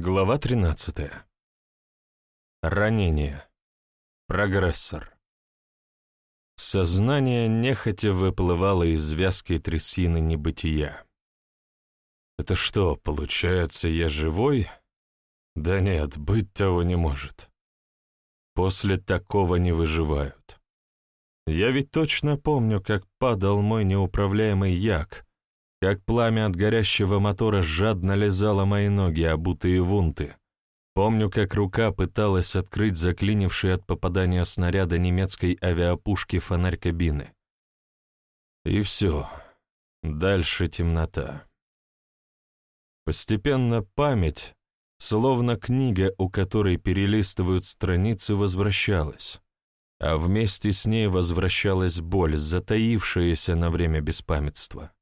Глава 13. Ранение. Прогрессор. Сознание нехотя выплывало из вязкой трясины небытия. Это что, получается, я живой? Да нет, быть того не может. После такого не выживают. Я ведь точно помню, как падал мой неуправляемый як, как пламя от горящего мотора жадно лизало мои ноги, обутые вунты. Помню, как рука пыталась открыть заклинивший от попадания снаряда немецкой авиапушки фонарь кабины. И все. Дальше темнота. Постепенно память, словно книга, у которой перелистывают страницы, возвращалась, а вместе с ней возвращалась боль, затаившаяся на время беспамятства.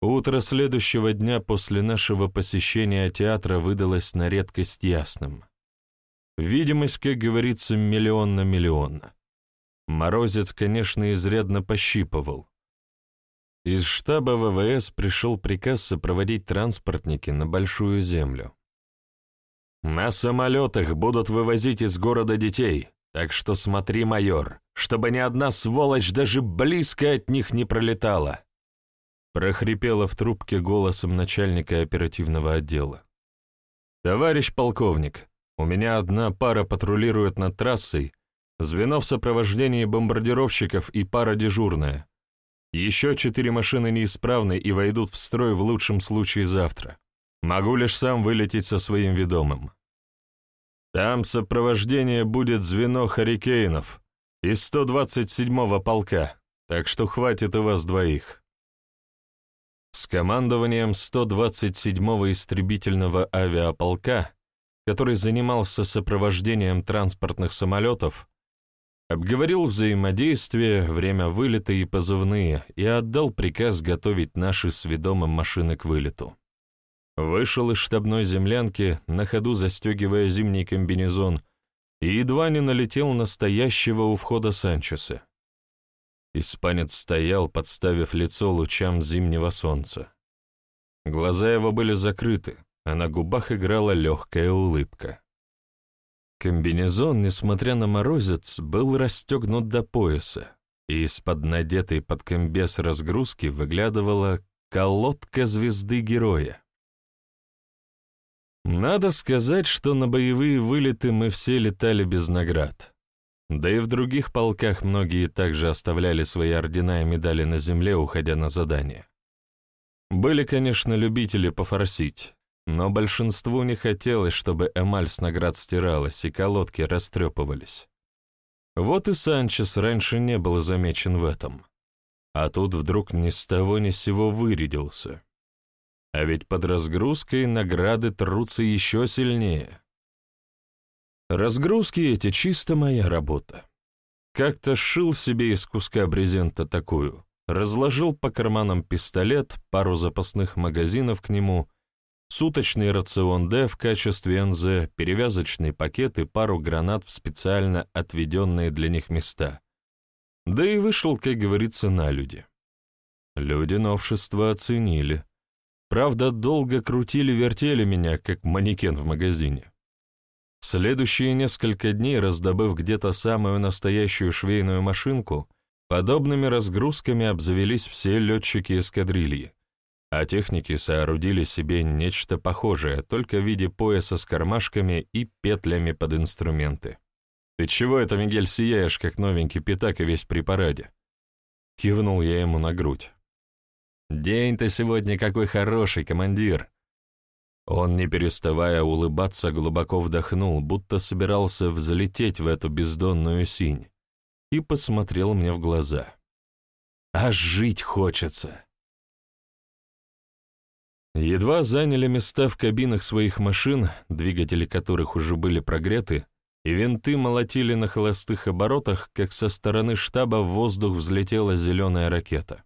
Утро следующего дня после нашего посещения театра выдалось на редкость ясным. Видимость, как говорится, миллион на миллион. Морозец, конечно, изрядно пощипывал. Из штаба ВВС пришел приказ сопроводить транспортники на Большую Землю. «На самолетах будут вывозить из города детей, так что смотри, майор, чтобы ни одна сволочь даже близко от них не пролетала», прохрипела в трубке голосом начальника оперативного отдела. «Товарищ полковник, у меня одна пара патрулирует над трассой, звено в сопровождении бомбардировщиков и пара дежурная. Еще четыре машины неисправны и войдут в строй в лучшем случае завтра. Могу лишь сам вылететь со своим ведомым. Там сопровождение будет звено «Харикейнов» из 127-го полка, так что хватит у вас двоих. С командованием 127-го истребительного авиаполка, который занимался сопровождением транспортных самолетов, обговорил взаимодействие, время вылета и позывные и отдал приказ готовить наши с ведомым машины к вылету. Вышел из штабной землянки, на ходу застегивая зимний комбинезон, и едва не налетел настоящего у входа Санчеса. Испанец стоял, подставив лицо лучам зимнего солнца. Глаза его были закрыты, а на губах играла легкая улыбка. Комбинезон, несмотря на морозец, был расстегнут до пояса, и из-под надетой под комбез разгрузки выглядывала колодка звезды героя. Надо сказать, что на боевые вылеты мы все летали без наград. Да и в других полках многие также оставляли свои ордена и медали на земле, уходя на задание. Были, конечно, любители пофорсить, но большинству не хотелось, чтобы эмаль с наград стиралась и колодки растрепывались. Вот и Санчес раньше не был замечен в этом. А тут вдруг ни с того ни с сего вырядился. А ведь под разгрузкой награды трутся еще сильнее. Разгрузки эти чисто моя работа. Как-то сшил себе из куска брезента такую, разложил по карманам пистолет, пару запасных магазинов к нему, суточный рацион Д в качестве НЗ, перевязочный пакет и пару гранат в специально отведенные для них места. Да и вышел, как говорится, на люди. Люди новшества оценили. Правда, долго крутили-вертели меня, как манекен в магазине. Следующие несколько дней, раздобыв где-то самую настоящую швейную машинку, подобными разгрузками обзавелись все летчики эскадрильи, а техники соорудили себе нечто похожее, только в виде пояса с кармашками и петлями под инструменты. «Ты чего это, Мигель, сияешь, как новенький пятак и весь при параде?» Кивнул я ему на грудь. «День-то сегодня какой хороший, командир!» Он, не переставая улыбаться, глубоко вдохнул, будто собирался взлететь в эту бездонную синь, и посмотрел мне в глаза. «Аж жить хочется!» Едва заняли места в кабинах своих машин, двигатели которых уже были прогреты, и винты молотили на холостых оборотах, как со стороны штаба в воздух взлетела зеленая ракета.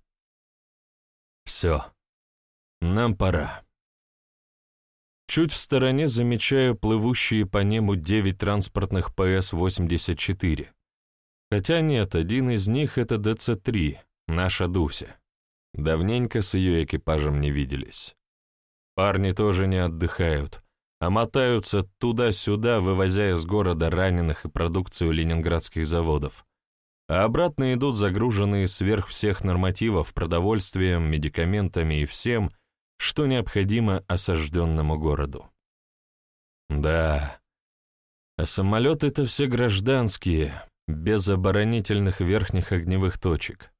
«Все, нам пора». Чуть в стороне замечаю плывущие по небу девять транспортных ПС-84. Хотя нет, один из них — это ДЦ-3, наша Дуся. Давненько с ее экипажем не виделись. Парни тоже не отдыхают, а мотаются туда-сюда, вывозя из города раненых и продукцию ленинградских заводов, а обратно идут загруженные сверх всех нормативов продовольствием, медикаментами и всем, что необходимо осажденному городу. Да, а самолеты-то все гражданские, без оборонительных верхних огневых точек.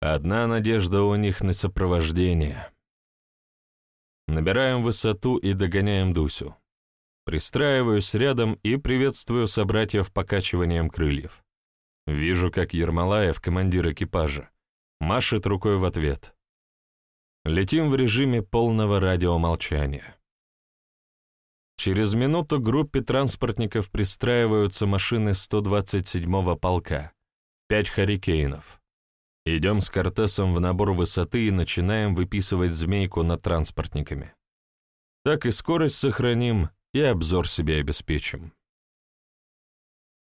Одна надежда у них на сопровождение. Набираем высоту и догоняем Дусю. Пристраиваюсь рядом и приветствую собратьев покачиванием крыльев. Вижу, как Ермолаев, командир экипажа, машет рукой в ответ. Летим в режиме полного радиомолчания. Через минуту группе транспортников пристраиваются машины 127-го полка, пять «Харикейнов». Идем с Кортесом в набор высоты и начинаем выписывать змейку над транспортниками. Так и скорость сохраним, и обзор себе обеспечим.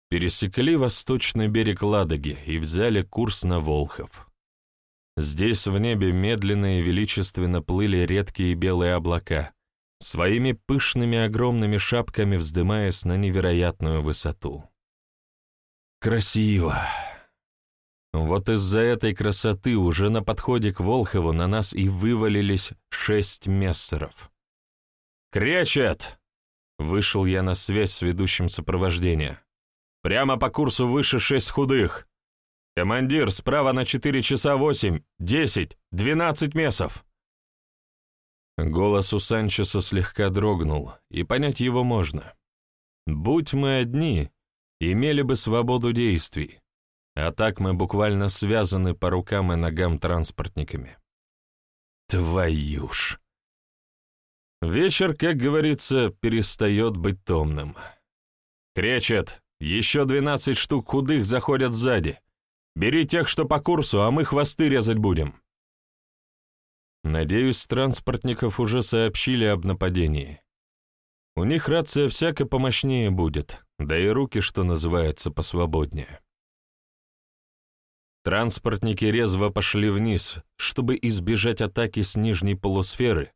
Пересекли восточный берег Ладоги и взяли курс на Волхов. Здесь в небе медленно и величественно плыли редкие белые облака, своими пышными огромными шапками вздымаясь на невероятную высоту. Красиво! Вот из-за этой красоты уже на подходе к Волхову на нас и вывалились шесть мессеров. «Кречет!» — вышел я на связь с ведущим сопровождения. «Прямо по курсу выше шесть худых. Командир, справа на четыре часа восемь, десять, двенадцать месов!» Голос у Санчеса слегка дрогнул, и понять его можно. Будь мы одни, имели бы свободу действий, а так мы буквально связаны по рукам и ногам транспортниками. Твою ж! Вечер, как говорится, перестает быть томным. Кречет, еще двенадцать штук худых заходят сзади. Бери тех, что по курсу, а мы хвосты резать будем. Надеюсь, транспортников уже сообщили об нападении. У них рация всяко помощнее будет, да и руки, что называется, посвободнее. Транспортники резво пошли вниз, чтобы избежать атаки с нижней полусферы,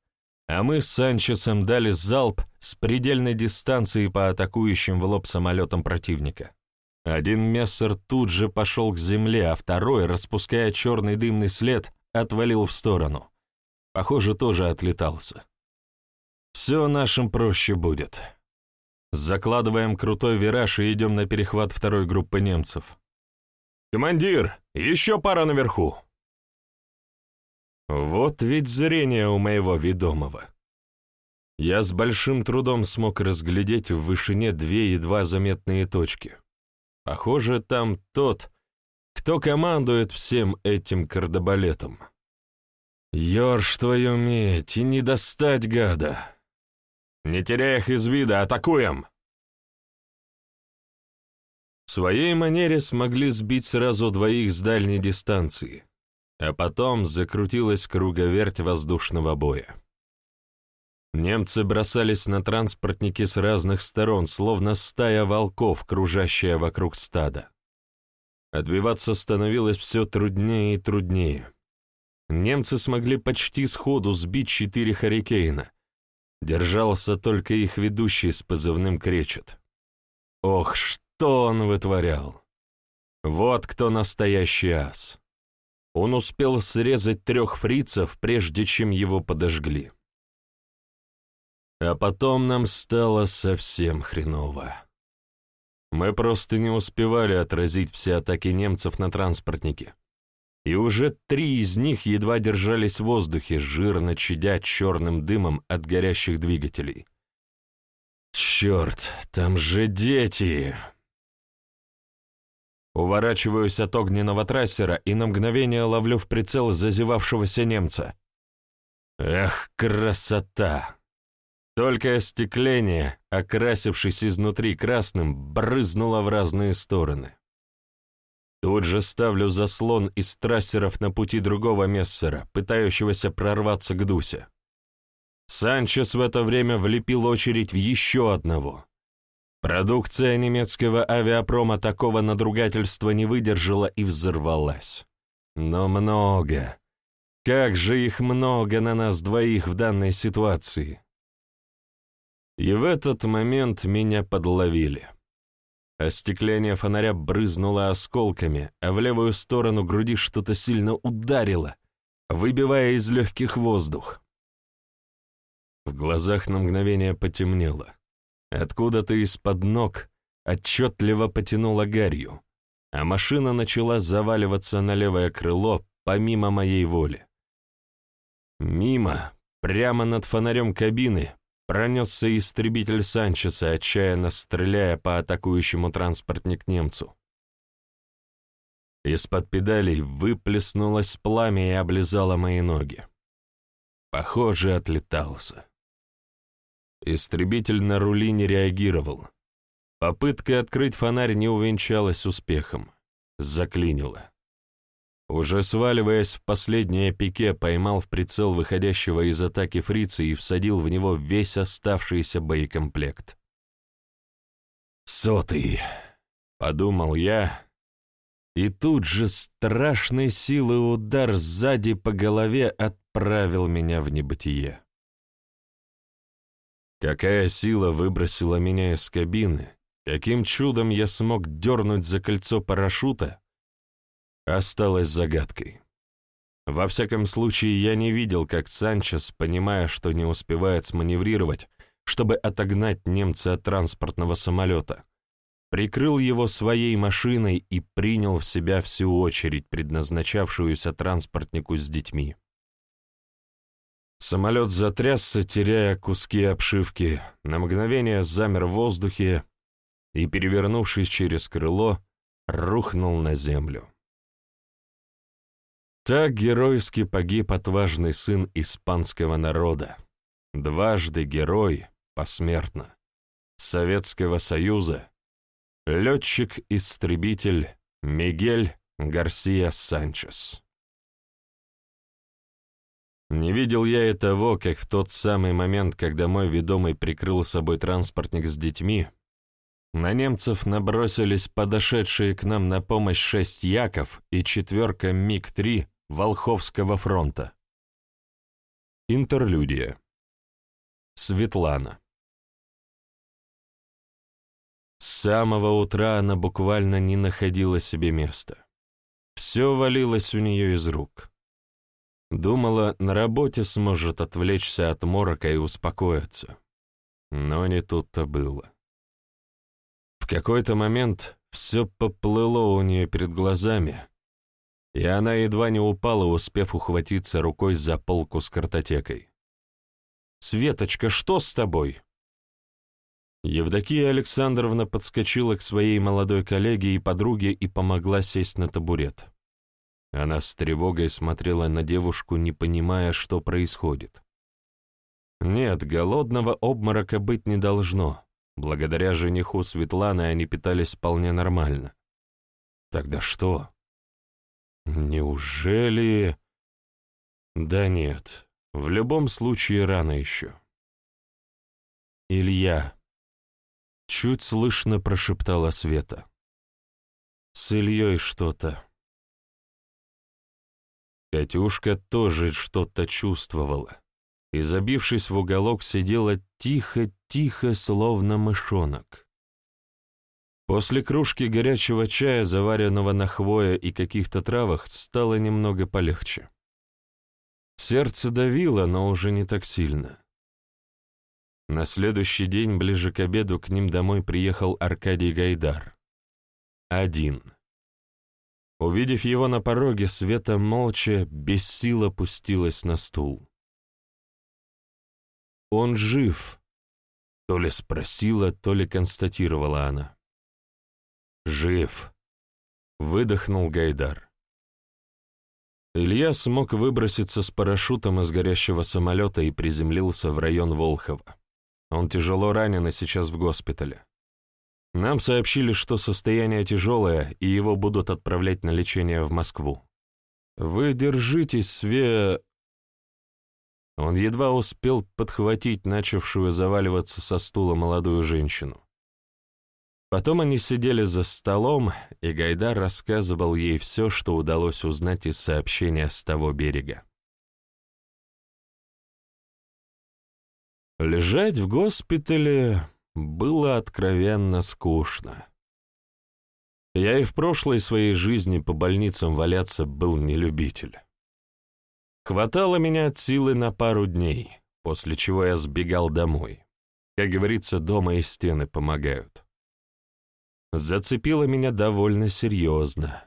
а мы с Санчесом дали залп с предельной дистанции по атакующим в лоб самолетам противника. Один мессер тут же пошел к земле, а второй, распуская черный дымный след, отвалил в сторону. Похоже, тоже отлетался. Все нашим проще будет. Закладываем крутой вираж и идем на перехват второй группы немцев. «Командир, еще пара наверху!» Вот ведь зрение у моего ведомого. Я с большим трудом смог разглядеть в вышине две едва заметные точки. Похоже, там тот, кто командует всем этим кардебалетом. Ёрш твою медь, и не достать гада! Не теряя их из вида, атакуем! своей манере смогли сбить сразу двоих с дальней дистанции, а потом закрутилась круговерть воздушного боя. Немцы бросались на транспортники с разных сторон, словно стая волков, кружащая вокруг стада. Отбиваться становилось все труднее и труднее. Немцы смогли почти сходу сбить четыре «Харикейна». Держался только их ведущий с позывным «Кречет». Ох! Что он вытворял? Вот кто настоящий ас. Он успел срезать трех фрицев, прежде чем его подожгли. А потом нам стало совсем хреново. Мы просто не успевали отразить все атаки немцев на транспортнике. И уже три из них едва держались в воздухе, жирно чадя черным дымом от горящих двигателей. «Черт, там же дети!» Уворачиваюсь от огненного трассера и на мгновение ловлю в прицел зазевавшегося немца. Эх, красота! Только остекление, окрасившись изнутри красным, брызнуло в разные стороны. Тут же ставлю заслон из трассеров на пути другого мессера, пытающегося прорваться к Дусе. Санчес в это время влепил очередь в еще одного. Продукция немецкого авиапрома такого надругательства не выдержала и взорвалась. Но много. Как же их много на нас двоих в данной ситуации. И в этот момент меня подловили. Остекление фонаря брызнуло осколками, а в левую сторону груди что-то сильно ударило, выбивая из легких воздух. В глазах на мгновение потемнело. Откуда-то из-под ног отчетливо потянуло гарью, а машина начала заваливаться на левое крыло помимо моей воли. Мимо, прямо над фонарем кабины, пронесся истребитель Санчеса, отчаянно стреляя по атакующему транспортник немцу. Из-под педалей выплеснулось пламя и облизало мои ноги. Похоже, отлетался. Истребитель на рули не реагировал. Попытка открыть фонарь не увенчалась успехом. Заклинило. Уже сваливаясь в последнее пике, поймал в прицел выходящего из атаки фрица и всадил в него весь оставшийся боекомплект. «Сотый!» — подумал я, и тут же страшной силы удар сзади по голове отправил меня в небытие. Какая сила выбросила меня из кабины, каким чудом я смог дернуть за кольцо парашюта, осталось загадкой. Во всяком случае, я не видел, как Санчес, понимая, что не успевает сманеврировать, чтобы отогнать немца от транспортного самолета, прикрыл его своей машиной и принял в себя всю очередь, предназначавшуюся транспортнику с детьми. Самолет затрясся, теряя куски обшивки, на мгновение замер в воздухе и, перевернувшись через крыло, рухнул на землю. Так геройски погиб отважный сын испанского народа, дважды герой, посмертно, Советского Союза, летчик-истребитель Мигель Гарсия Санчес. Не видел я и того, как в тот самый момент, когда мой ведомый прикрыл собой транспортник с детьми, на немцев набросились подошедшие к нам на помощь шесть Яков и четверка МиГ-3 Волховского фронта. Интерлюдия. Светлана. С самого утра она буквально не находила себе места. Все валилось у нее из рук. Думала, на работе сможет отвлечься от морока и успокоиться. Но не тут-то было. В какой-то момент все поплыло у нее перед глазами, и она едва не упала, успев ухватиться рукой за полку с картотекой. «Светочка, что с тобой?» Евдокия Александровна подскочила к своей молодой коллеге и подруге и помогла сесть на табурет. Она с тревогой смотрела на девушку, не понимая, что происходит. Нет, голодного обморока быть не должно. Благодаря жениху Светланы они питались вполне нормально. Тогда что? Неужели... Да нет, в любом случае рано еще. Илья. Чуть слышно прошептала Света. С Ильей что-то. Катюшка тоже что-то чувствовала и, забившись в уголок, сидела тихо-тихо, словно мышонок. После кружки горячего чая, заваренного на хвое и каких-то травах, стало немного полегче. Сердце давило, но уже не так сильно. На следующий день, ближе к обеду, к ним домой приехал Аркадий Гайдар. Один. Увидев его на пороге, Света молча, без сил опустилась на стул. «Он жив», — то ли спросила, то ли констатировала она. «Жив!» — выдохнул Гайдар. Илья смог выброситься с парашютом из горящего самолета и приземлился в район Волхова. Он тяжело ранен и сейчас в госпитале. Нам сообщили, что состояние тяжелое, и его будут отправлять на лечение в Москву. Вы держитесь, Све... Он едва успел подхватить начавшую заваливаться со стула молодую женщину. Потом они сидели за столом, и Гайдар рассказывал ей все, что удалось узнать из сообщения с того берега. Лежать в госпитале было откровенно скучно. Я и в прошлой своей жизни по больницам валяться был не любитель. Хватало меня от силы на пару дней, после чего я сбегал домой. Как говорится, дома и стены помогают. Зацепило меня довольно серьезно.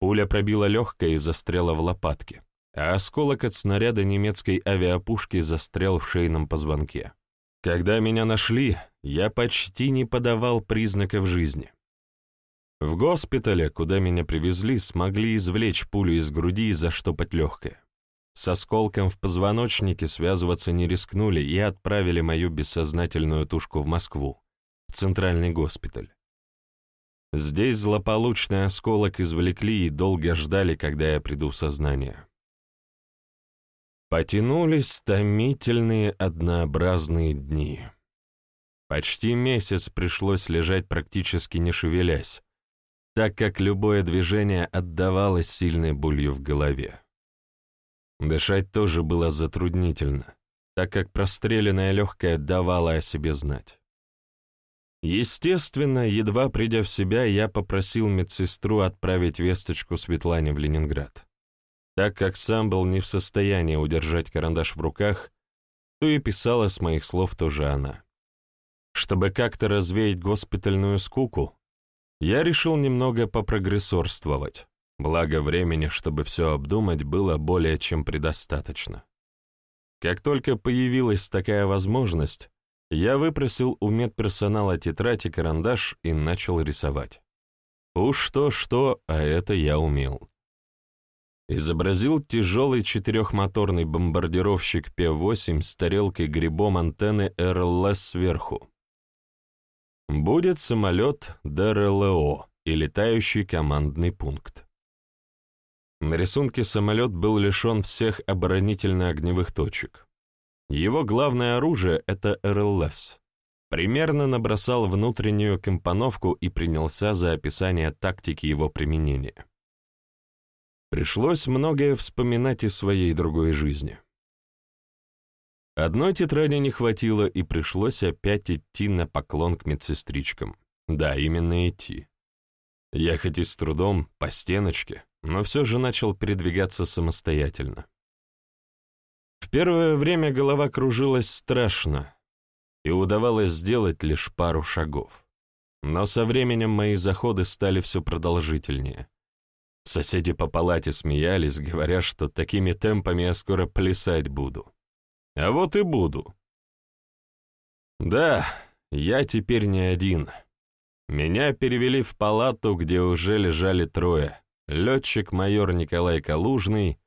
Пуля пробила легкое и застряла в лопатке, а осколок от снаряда немецкой авиапушки застрял в шейном позвонке. Когда меня нашли, я почти не подавал признаков жизни. В госпитале, куда меня привезли, смогли извлечь пулю из груди и заштопать легкое. С осколком в позвоночнике связываться не рискнули и отправили мою бессознательную тушку в Москву, в центральный госпиталь. Здесь злополучный осколок извлекли и долго ждали, когда я приду в сознание. Потянулись томительные однообразные дни. Почти месяц пришлось лежать практически не шевелясь, так как любое движение отдавалось сильной болью в голове. Дышать тоже было затруднительно, так как простреленное легкое давало о себе знать. Естественно, едва придя в себя, я попросил медсестру отправить весточку Светлане в Ленинград. Так как сам был не в состоянии удержать карандаш в руках, то и писала с моих слов тоже она. Чтобы как-то развеять госпитальную скуку, я решил немного попрогрессорствовать, благо времени, чтобы все обдумать, было более чем предостаточно. Как только появилась такая возможность, я выпросил у медперсонала тетрадь и карандаш и начал рисовать. Уж что-что, а это я умел. Изобразил тяжелый четырехмоторный бомбардировщик П-8 с тарелкой грибом антенны РЛС сверху. Будет самолет ДРЛО и летающий командный пункт. На рисунке самолет был лишен всех оборонительно-огневых точек. Его главное оружие — это РЛС. Примерно набросал внутреннюю компоновку и принялся за описание тактики его применения. Пришлось многое вспоминать из своей другой жизни. Одной тетради не хватило, и пришлось опять идти на поклон к медсестричкам. Да, именно идти. Я хоть и с трудом, по стеночке, но все же начал передвигаться самостоятельно. В первое время голова кружилась страшно, и удавалось сделать лишь пару шагов. Но со временем мои заходы стали все продолжительнее. Соседи по палате смеялись, говоря, что такими темпами я скоро плясать буду. А вот и буду. Да, я теперь не один. Меня перевели в палату, где уже лежали трое. Летчик-майор Николай Калужный,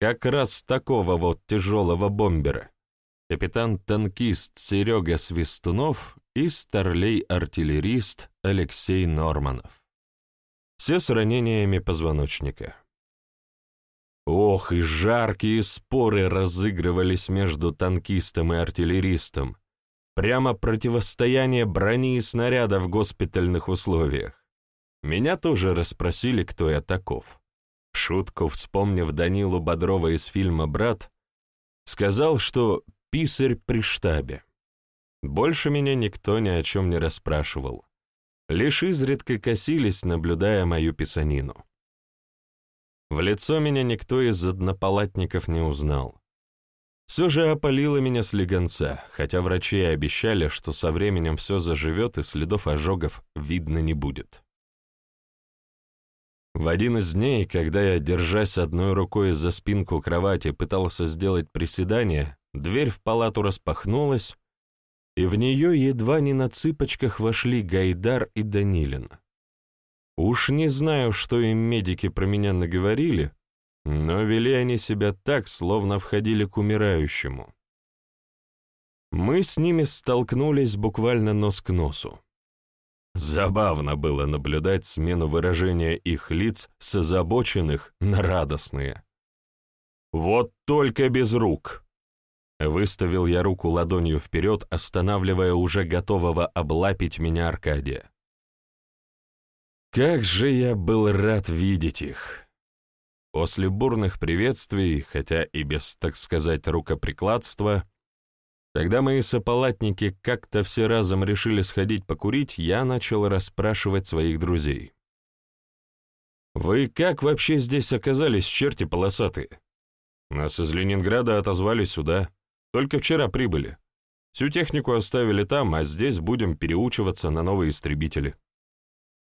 как раз такого вот тяжелого бомбера, капитан-танкист Серега Свистунов и старлей-артиллерист Алексей Норманов. Все с ранениями позвоночника. Ох, и жаркие споры разыгрывались между танкистом и артиллеристом. Прямо противостояние брони и снаряда в госпитальных условиях. Меня тоже расспросили, кто я таков. Шутку, вспомнив Данилу Бодрова из фильма «Брат», сказал, что писарь при штабе. Больше меня никто ни о чем не расспрашивал. Лишь изредка косились, наблюдая мою писанину. В лицо меня никто из однопалатников не узнал. Все же опалило меня слегонца, хотя врачи обещали, что со временем все заживет и следов ожогов видно не будет. В один из дней, когда я, держась одной рукой за спинку кровати, пытался сделать приседание, дверь в палату распахнулась, и в нее едва не на цыпочках вошли Гайдар и Данилин. Уж не знаю, что им медики про меня наговорили, но вели они себя так, словно входили к умирающему. Мы с ними столкнулись буквально нос к носу. Забавно было наблюдать смену выражения их лиц с озабоченных на радостные. «Вот только без рук!» Выставил я руку ладонью вперед, останавливая уже готового облапить меня Аркадия. Как же я был рад видеть их! После бурных приветствий, хотя и без, так сказать, рукоприкладства, Когда мои сополатники как-то все разом решили сходить покурить, я начал расспрашивать своих друзей. «Вы как вообще здесь оказались, черти полосатые? Нас из Ленинграда отозвали сюда. Только вчера прибыли. Всю технику оставили там, а здесь будем переучиваться на новые истребители».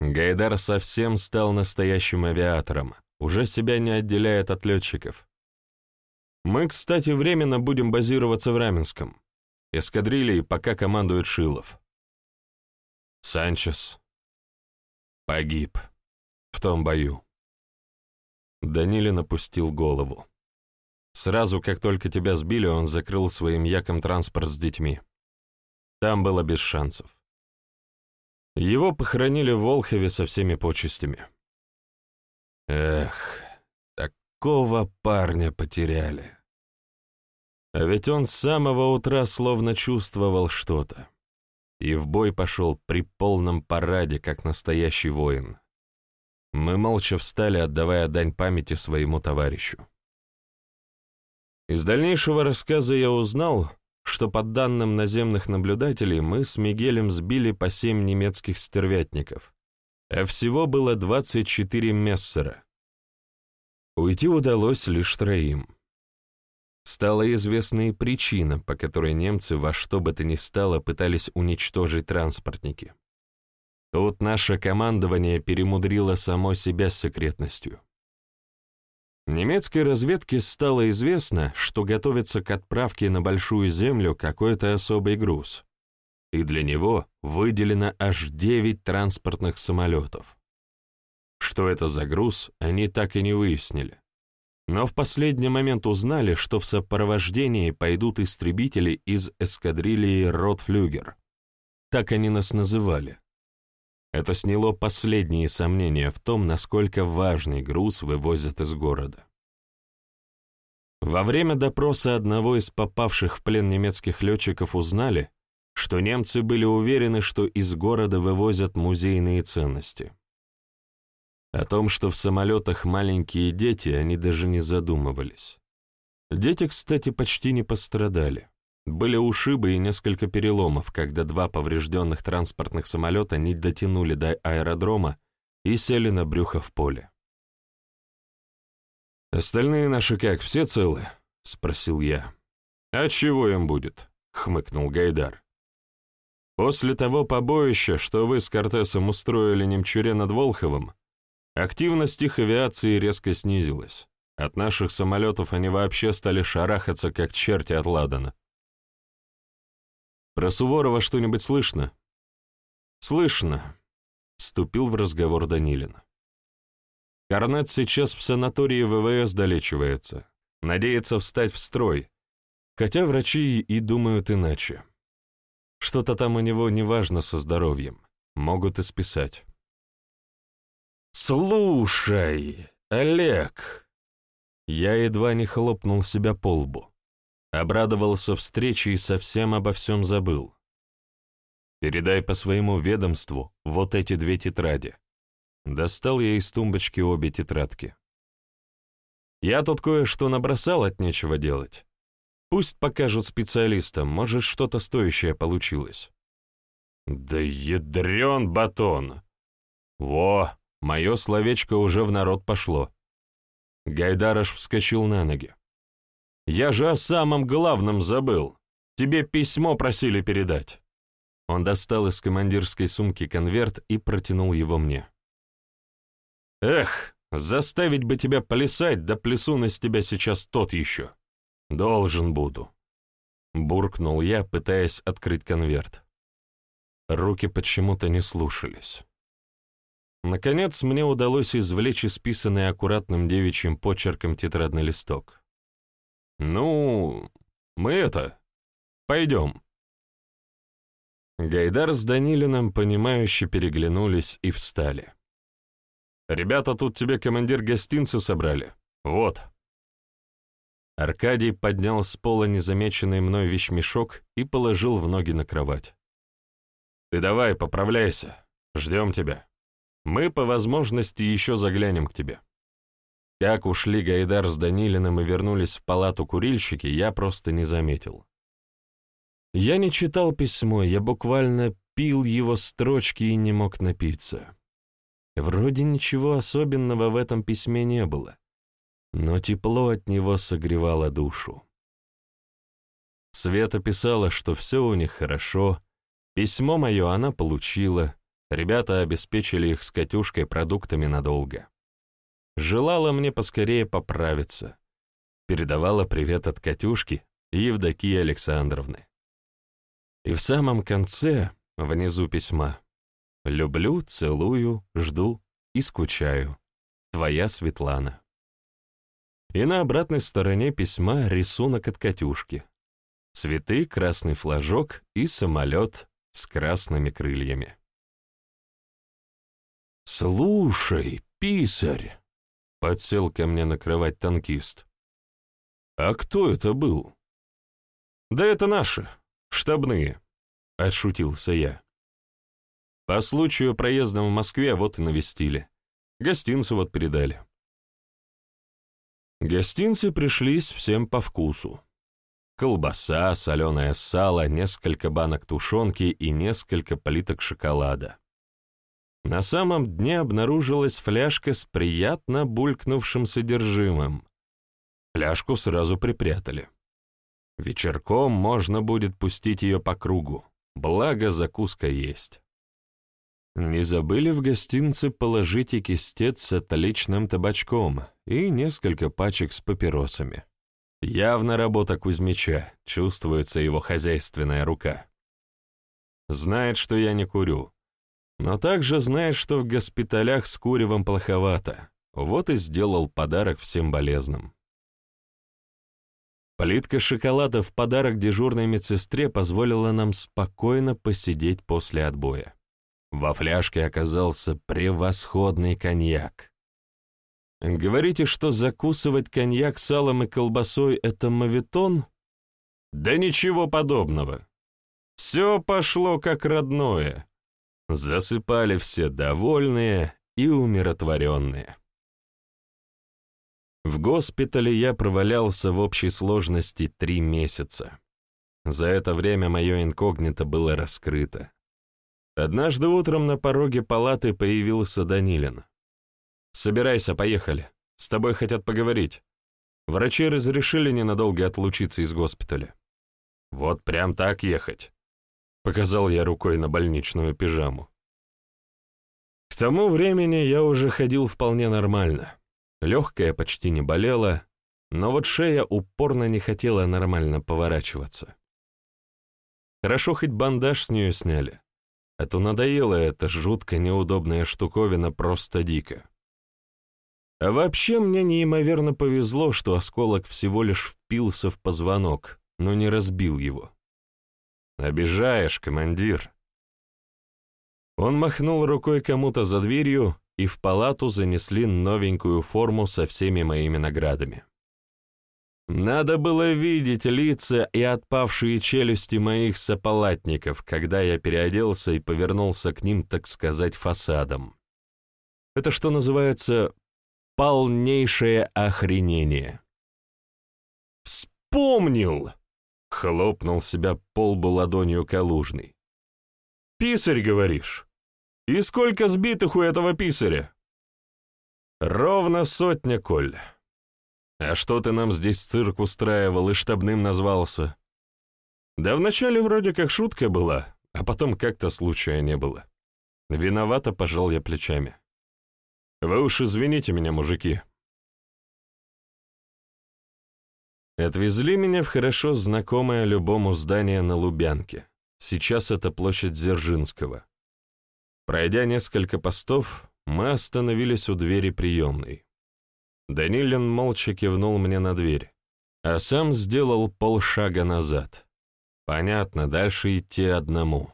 Гайдар совсем стал настоящим авиатором, уже себя не отделяет от летчиков. Мы, кстати, временно будем базироваться в Раменском. Эскадрильей пока командует Шилов. Санчес погиб в том бою. Данилин опустил голову. Сразу, как только тебя сбили, он закрыл своим яком транспорт с детьми. Там было без шансов. Его похоронили в Волхове со всеми почестями. Эх, такого парня потеряли. А ведь он с самого утра словно чувствовал что-то. И в бой пошел при полном параде, как настоящий воин. Мы молча встали, отдавая дань памяти своему товарищу. Из дальнейшего рассказа я узнал, что по данным наземных наблюдателей мы с Мигелем сбили по семь немецких стервятников, а всего было 24 мессера. Уйти удалось лишь троим. Стала известна и причина, по которой немцы во что бы то ни стало пытались уничтожить транспортники. Тут наше командование перемудрило само себя с секретностью. Немецкой разведке стало известно, что готовится к отправке на Большую Землю какой-то особый груз, и для него выделено аж 9 транспортных самолетов. Что это за груз, они так и не выяснили. Но в последний момент узнали, что в сопровождении пойдут истребители из эскадрильи Ротфлюгер. Так они нас называли. Это сняло последние сомнения в том, насколько важный груз вывозят из города. Во время допроса одного из попавших в плен немецких летчиков узнали, что немцы были уверены, что из города вывозят музейные ценности. О том, что в самолетах маленькие дети, они даже не задумывались. Дети, кстати, почти не пострадали. Были ушибы и несколько переломов, когда два поврежденных транспортных самолета не дотянули до аэродрома и сели на брюхо в поле. «Остальные наши как, все целы?» — спросил я. «А чего им будет?» — хмыкнул Гайдар. «После того побоища, что вы с Кортесом устроили немчуре над Волховым, активность их авиации резко снизилась. От наших самолетов они вообще стали шарахаться, как черти от ладана. Про Суворова что-нибудь слышно? Слышно, вступил в разговор Данилин. Корнет сейчас в санатории ВВС долечивается, надеется встать в строй, хотя врачи и думают иначе. Что-то там у него неважно со здоровьем, могут и списать. «Слушай, Олег!» Я едва не хлопнул себя по лбу. Обрадовался встрече и совсем обо всем забыл. Передай по своему ведомству вот эти две тетради. Достал я из тумбочки обе тетрадки. Я тут кое-что набросал от нечего делать. Пусть покажут специалистам, может, что-то стоящее получилось. Да ядрен батон! Во, мое словечко уже в народ пошло. Гайдараш вскочил на ноги. Я же о самом главном забыл. Тебе письмо просили передать». Он достал из командирской сумки конверт и протянул его мне. «Эх, заставить бы тебя плясать, да плесун из тебя сейчас тот еще. Должен буду». Буркнул я, пытаясь открыть конверт. Руки почему-то не слушались. Наконец мне удалось извлечь исписанный аккуратным девичьим почерком тетрадный листок. «Ну, мы это... Пойдем». Гайдар с Данилиным, понимающе переглянулись и встали. «Ребята, тут тебе командир гостинцы собрали. Вот». Аркадий поднял с пола незамеченный мной вещмешок и положил в ноги на кровать. «Ты давай, поправляйся. Ждем тебя. Мы, по возможности, еще заглянем к тебе». Как ушли Гайдар с Данилиным и вернулись в палату курильщики, я просто не заметил. Я не читал письмо, я буквально пил его строчки и не мог напиться. Вроде ничего особенного в этом письме не было, но тепло от него согревало душу. Света писала, что все у них хорошо, письмо мое она получила, ребята обеспечили их с Катюшкой продуктами надолго. Желала мне поскорее поправиться. Передавала привет от Катюшки и Евдокии Александровны. И в самом конце, внизу письма, «Люблю, целую, жду и скучаю. Твоя Светлана». И на обратной стороне письма рисунок от Катюшки. Цветы, красный флажок и самолет с красными крыльями. «Слушай, писарь!» — подсел ко мне накрывать танкист. «А кто это был?» «Да это наши, штабные», — отшутился я. По случаю проезда в Москве вот и навестили. Гостинцы вот передали. Гостинцы пришлись всем по вкусу. Колбаса, соленое сало, несколько банок тушенки и несколько плиток шоколада. На самом дне обнаружилась фляжка с приятно булькнувшим содержимым. Фляжку сразу припрятали. Вечерком можно будет пустить ее по кругу, благо закуска есть. Не забыли в гостинце положить и кистец с отличным табачком и несколько пачек с папиросами. Явно работа Кузьмича, чувствуется его хозяйственная рука. Знает, что я не курю, но также знает, что в госпиталях с куревом плоховато, вот и сделал подарок всем болезным. Плитка шоколада в подарок дежурной медсестре позволила нам спокойно посидеть после отбоя. Во фляжке оказался превосходный коньяк. Говорите, что закусывать коньяк салом и колбасой — это мавитон? Да ничего подобного. Все пошло как родное. Засыпали все довольные и умиротворенные. В госпитале я провалялся в общей сложности три месяца. За это время мое инкогнито было раскрыто. Однажды утром на пороге палаты появился Данилин. «Собирайся, поехали. С тобой хотят поговорить. Врачи разрешили ненадолго отлучиться из госпиталя». «Вот прям так ехать», — показал я рукой на больничную пижаму. К тому времени я уже ходил вполне нормально. Легкая почти не болела, но вот шея упорно не хотела нормально поворачиваться. Хорошо хоть бандаж с нее сняли. А то надоела эта жутко неудобная штуковина просто дико. А вообще мне неимоверно повезло, что осколок всего лишь впился в позвонок, но не разбил его. «Обижаешь, командир!» Он махнул рукой кому-то за дверью, и в палату занесли новенькую форму со всеми моими наградами. Надо было видеть лица и отпавшие челюсти моих сопалатников, когда я переоделся и повернулся к ним, так сказать, фасадом. Это что называется полнейшее охренение. «Вспомнил!» — хлопнул себя полбу ладонью Калужный. «Писарь, говоришь? И сколько сбитых у этого писаря?» «Ровно сотня, Коль». «А что ты нам здесь цирк устраивал и штабным назвался?» «Да вначале вроде как шутка была, а потом как-то случая не было. Виновато пожал я плечами. Вы уж извините меня, мужики». Отвезли меня в хорошо знакомое любому здание на Лубянке. Сейчас это площадь Дзержинского. Пройдя несколько постов, мы остановились у двери приемной. Данилин молча кивнул мне на дверь, а сам сделал полшага назад. Понятно, дальше идти одному.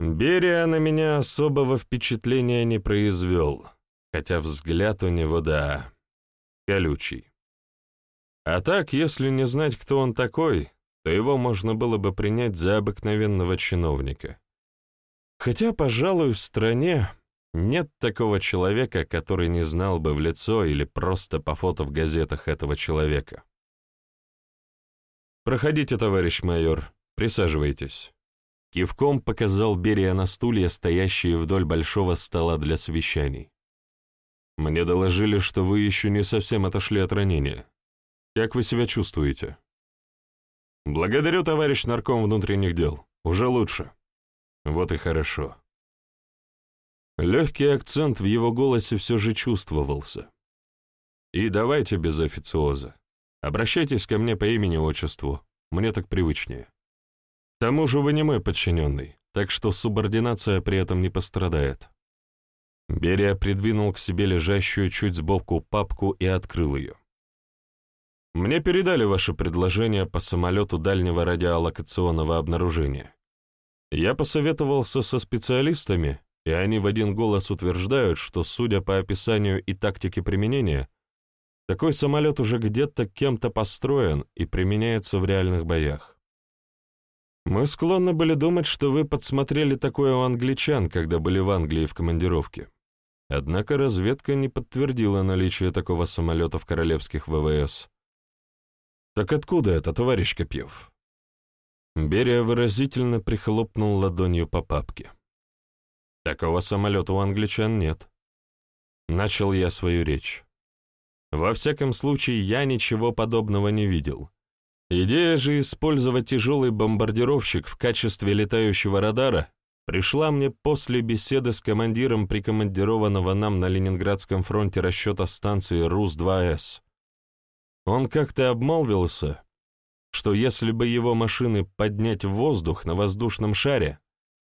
Берия на меня особого впечатления не произвел, хотя взгляд у него, да, колючий. А так, если не знать, кто он такой, то его можно было бы принять за обыкновенного чиновника. Хотя, пожалуй, в стране нет такого человека, который не знал бы в лицо или просто по фото в газетах этого человека. «Проходите, товарищ майор, присаживайтесь». Кивком показал Берия на стулья, стоящие вдоль большого стола для совещаний. «Мне доложили, что вы еще не совсем отошли от ранения. Как вы себя чувствуете?» «Благодарю, товарищ нарком внутренних дел. Уже лучше». «Вот и хорошо». Легкий акцент в его голосе все же чувствовался. «И давайте без официоза. Обращайтесь ко мне по имени-отчеству. Мне так привычнее. К тому же вы не мой подчиненный, так что субординация при этом не пострадает». Берия придвинул к себе лежащую чуть сбоку папку и открыл ее. Мне передали ваше предложение по самолету дальнего радиолокационного обнаружения. Я посоветовался со специалистами, и они в один голос утверждают, что, судя по описанию и тактике применения, такой самолет уже где-то кем-то построен и применяется в реальных боях. Мы склонны были думать, что вы подсмотрели такое у англичан, когда были в Англии в командировке. Однако разведка не подтвердила наличие такого самолета в королевских ВВС. «Так откуда это, товарищ Копьев?» Берия выразительно прихлопнул ладонью по папке. «Такого самолета у англичан нет». Начал я свою речь. Во всяком случае, я ничего подобного не видел. Идея же использовать тяжелый бомбардировщик в качестве летающего радара пришла мне после беседы с командиром прикомандированного нам на Ленинградском фронте расчета станции РУС-2С. Он как-то обмолвился, что если бы его машины поднять в воздух на воздушном шаре,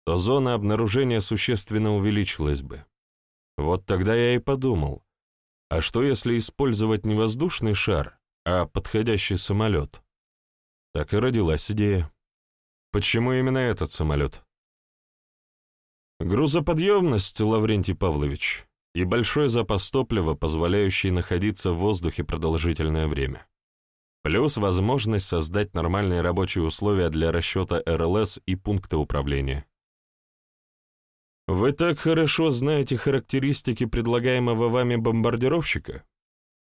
то зона обнаружения существенно увеличилась бы. Вот тогда я и подумал, а что если использовать не воздушный шар, а подходящий самолет? Так и родилась идея. Почему именно этот самолет? Грузоподъемность, Лаврентий Павлович, и большой запас топлива, позволяющий находиться в воздухе продолжительное время. Плюс возможность создать нормальные рабочие условия для расчета РЛС и пункта управления. Вы так хорошо знаете характеристики предлагаемого вами бомбардировщика?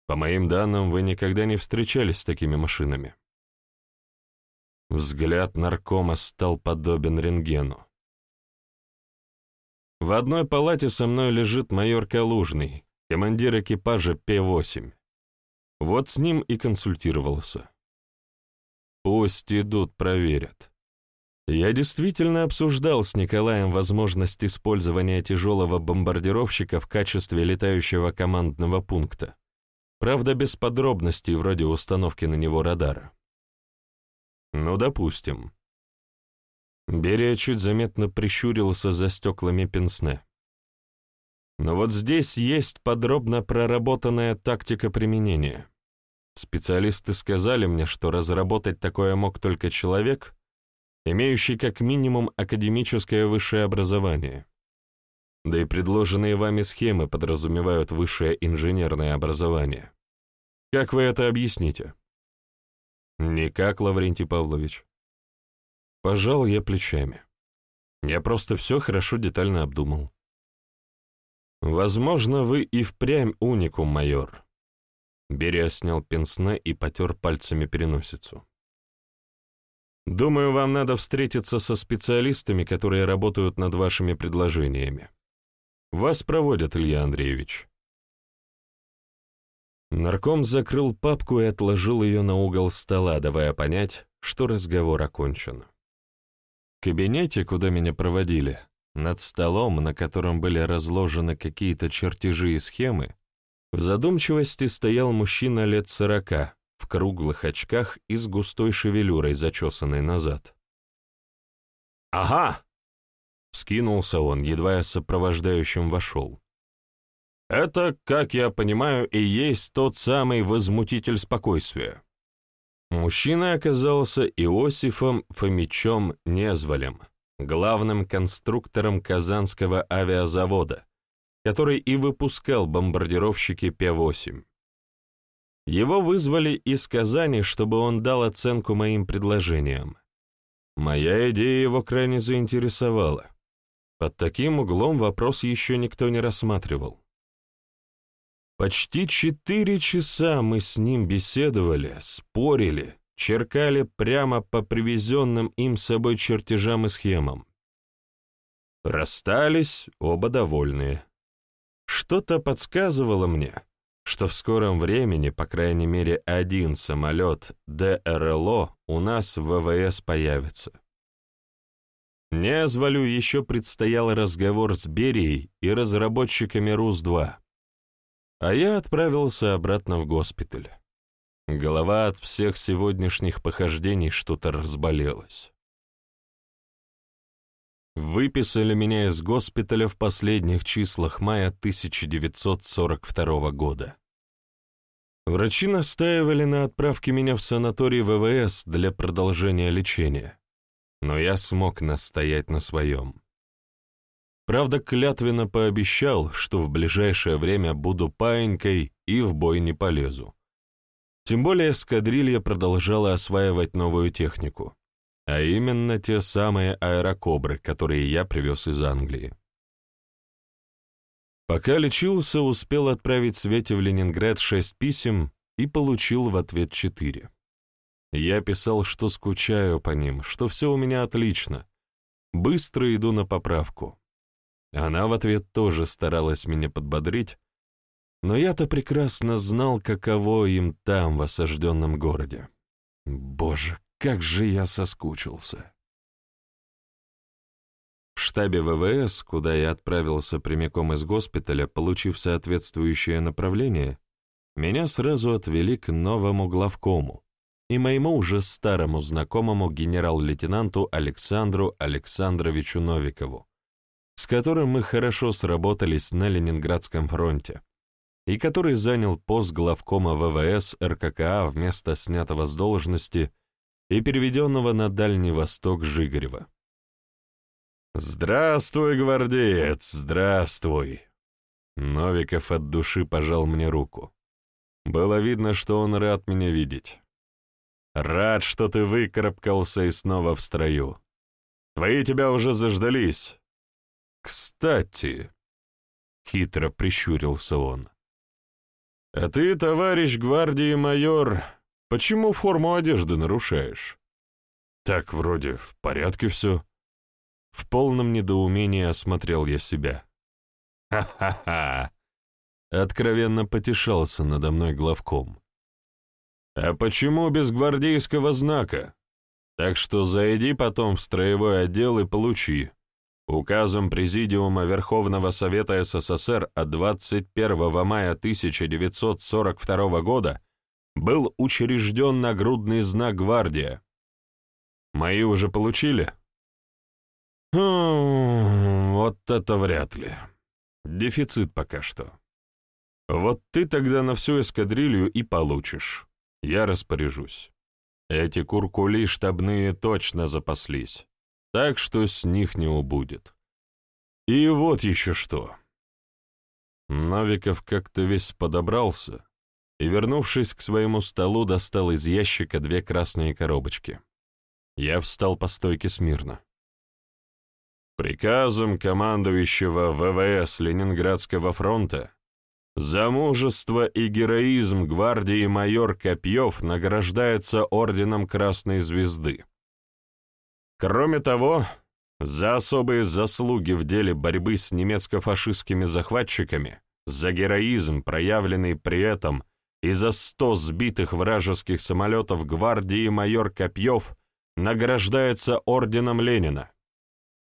По моим данным, вы никогда не встречались с такими машинами. Взгляд наркома стал подобен рентгену. В одной палате со мной лежит майор Калужный, командир экипажа П-8. Вот с ним и консультировался. Пусть идут, проверят. Я действительно обсуждал с Николаем возможность использования тяжелого бомбардировщика в качестве летающего командного пункта. Правда, без подробностей вроде установки на него радара. Ну, допустим. Берия чуть заметно прищурился за стеклами пенсне. Но вот здесь есть подробно проработанная тактика применения. Специалисты сказали мне, что разработать такое мог только человек, имеющий как минимум академическое высшее образование. Да и предложенные вами схемы подразумевают высшее инженерное образование. Как вы это объясните? Никак, Лаврентий Павлович. Пожал я плечами. Я просто все хорошо детально обдумал. Возможно, вы и впрямь уникум, майор. Берия снял пенсне и потер пальцами переносицу. Думаю, вам надо встретиться со специалистами, которые работают над вашими предложениями. Вас проводят, Илья Андреевич. Нарком закрыл папку и отложил ее на угол стола, давая понять, что разговор окончен кабинете, куда меня проводили, над столом, на котором были разложены какие-то чертежи и схемы, в задумчивости стоял мужчина лет сорока, в круглых очках и с густой шевелюрой, зачесанной назад. «Ага!» — скинулся он, едва я сопровождающим вошел. «Это, как я понимаю, и есть тот самый возмутитель спокойствия. Мужчина оказался Иосифом Фомичом Незволем, главным конструктором Казанского авиазавода, который и выпускал бомбардировщики П-8. Его вызвали из Казани, чтобы он дал оценку моим предложениям. Моя идея его крайне заинтересовала. Под таким углом вопрос еще никто не рассматривал. Почти четыре часа мы с ним беседовали, спорили, черкали прямо по привезенным им с собой чертежам и схемам. Расстались, оба довольные. Что-то подсказывало мне, что в скором времени, по крайней мере, один самолет ДРЛО у нас в ВВС появится. Незволю еще предстоял разговор с Берией и разработчиками РУС-2, а я отправился обратно в госпиталь. Голова от всех сегодняшних похождений что-то разболелась. Выписали меня из госпиталя в последних числах мая 1942 года. Врачи настаивали на отправке меня в санаторий ВВС для продолжения лечения, но я смог настоять на своем. Правда, клятвенно пообещал, что в ближайшее время буду паинькой и в бой не полезу. Тем более эскадрилья продолжала осваивать новую технику а именно те самые аэрокобры, которые я привез из Англии. Пока лечился, успел отправить Свете в Ленинград шесть писем и получил в ответ четыре. Я писал, что скучаю по ним, что все у меня отлично, быстро иду на поправку. Она в ответ тоже старалась меня подбодрить, но я-то прекрасно знал, каково им там, в осажденном городе. Боже, как же я соскучился. В штабе ВВС, куда я отправился прямиком из госпиталя, получив соответствующее направление, меня сразу отвели к новому главкому и моему уже старому знакомому генерал-лейтенанту Александру Александровичу Новикову, которым мы хорошо сработались на Ленинградском фронте, и который занял пост главкома ВВС РККА вместо снятого с должности и переведенного на Дальний Восток Жигарева. «Здравствуй, гвардеец, здравствуй!» Новиков от души пожал мне руку. Было видно, что он рад меня видеть. «Рад, что ты выкарабкался и снова в строю. Твои тебя уже заждались. Кстати...» — хитро прищурился он. «А ты, товарищ гвардии майор, Почему форму одежды нарушаешь? Так вроде в порядке все. В полном недоумении осмотрел я себя. Ха-ха-ха! Откровенно потешался надо мной главком. А почему без гвардейского знака? Так что зайди потом в строевой отдел и получи. Указом Президиума Верховного Совета СССР от 21 мая 1942 года был учрежден нагрудный знак «Гвардия». Мои уже получили? Хм, вот это вряд ли. Дефицит пока что. Вот ты тогда на всю эскадрилью и получишь. Я распоряжусь. Эти куркули штабные точно запаслись, так что с них не убудет. И вот еще что. Новиков как-то весь подобрался, и, вернувшись к своему столу, достал из ящика две красные коробочки. Я встал по стойке смирно. Приказом командующего ВВС Ленинградского фронта за мужество и героизм гвардии майор Копьев награждается орденом Красной Звезды. Кроме того, за особые заслуги в деле борьбы с немецко-фашистскими захватчиками, за героизм, проявленный при этом и за сто сбитых вражеских самолетов гвардии майор Копьев награждается орденом Ленина.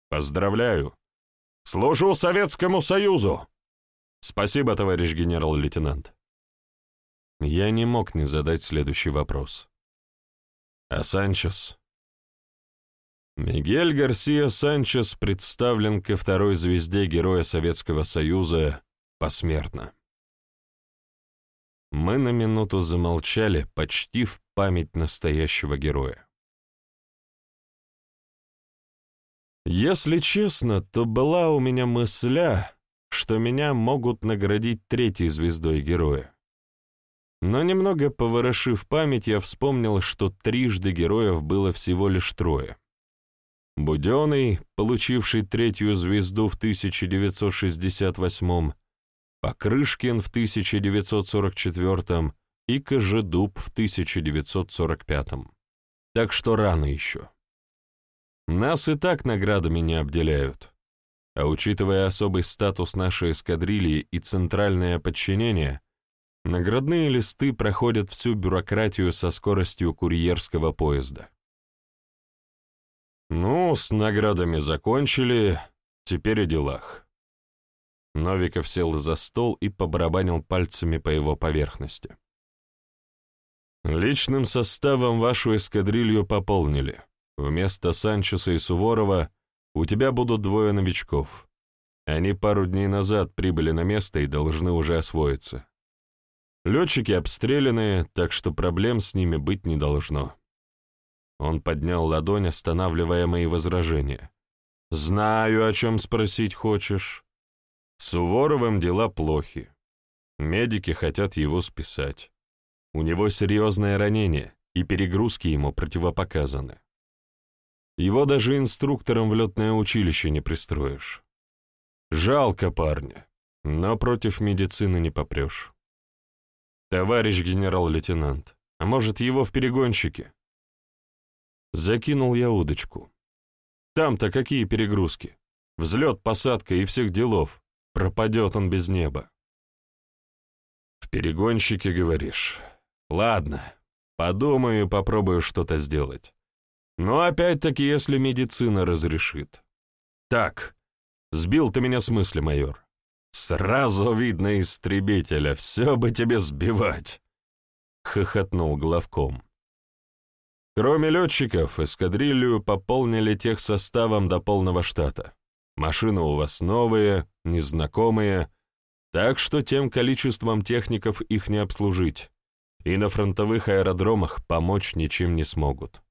Поздравляю! Служу Советскому Союзу! Спасибо, товарищ генерал-лейтенант. Я не мог не задать следующий вопрос. А Санчес? Мигель Гарсия Санчес представлен ко второй звезде Героя Советского Союза посмертно. Мы на минуту замолчали, почти в память настоящего героя. Если честно, то была у меня мысля, что меня могут наградить третьей звездой героя. Но немного поворошив память, я вспомнил, что трижды героев было всего лишь трое. Буденный, получивший третью звезду в 1968 Покрышкин в 1944 и Кожедуб в 1945-м. Так что рано еще. Нас и так наградами не обделяют. А учитывая особый статус нашей эскадрильи и центральное подчинение, наградные листы проходят всю бюрократию со скоростью курьерского поезда. Ну, с наградами закончили, теперь о делах. Новиков сел за стол и побарабанил пальцами по его поверхности. Личным составом вашу эскадрилью пополнили. Вместо Санчеса и Суворова у тебя будут двое новичков. Они пару дней назад прибыли на место и должны уже освоиться. Летчики обстреляны, так что проблем с ними быть не должно. Он поднял ладонь, останавливая мои возражения. «Знаю, о чем спросить хочешь. С Суворовым дела плохи. Медики хотят его списать. У него серьезное ранение, и перегрузки ему противопоказаны. Его даже инструктором в летное училище не пристроишь. Жалко парня, но против медицины не попрешь. Товарищ генерал-лейтенант, а может, его в перегонщике? Закинул я удочку. Там-то какие перегрузки? Взлет, посадка и всех делов. Пропадет он без неба. В перегонщике, говоришь? Ладно, подумаю попробую что-то сделать. Но опять-таки, если медицина разрешит. Так, сбил ты меня с мысли, майор. Сразу видно истребителя, все бы тебе сбивать. Хохотнул главком. Кроме летчиков, эскадрилью пополнили тех составом до полного штата. Машины у вас новые, незнакомые, так что тем количеством техников их не обслужить, и на фронтовых аэродромах помочь ничем не смогут.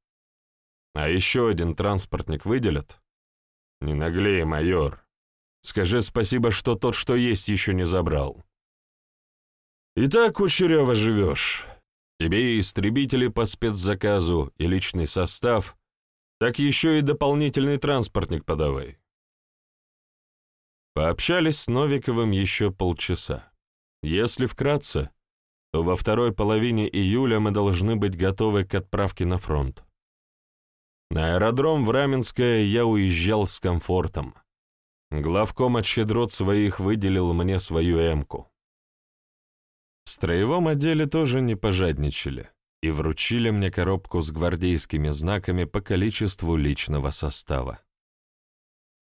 А еще один транспортник выделят? Не наглей, майор. Скажи спасибо, что тот, что есть, еще не забрал. И так, Кучерева, живешь. Тебе и истребители по спецзаказу, и личный состав, так еще и дополнительный транспортник подавай. Пообщались с Новиковым еще полчаса. Если вкратце, то во второй половине июля мы должны быть готовы к отправке на фронт. На аэродром в Раменское я уезжал с комфортом. Главком от щедрот своих выделил мне свою эмку. В строевом отделе тоже не пожадничали и вручили мне коробку с гвардейскими знаками по количеству личного состава.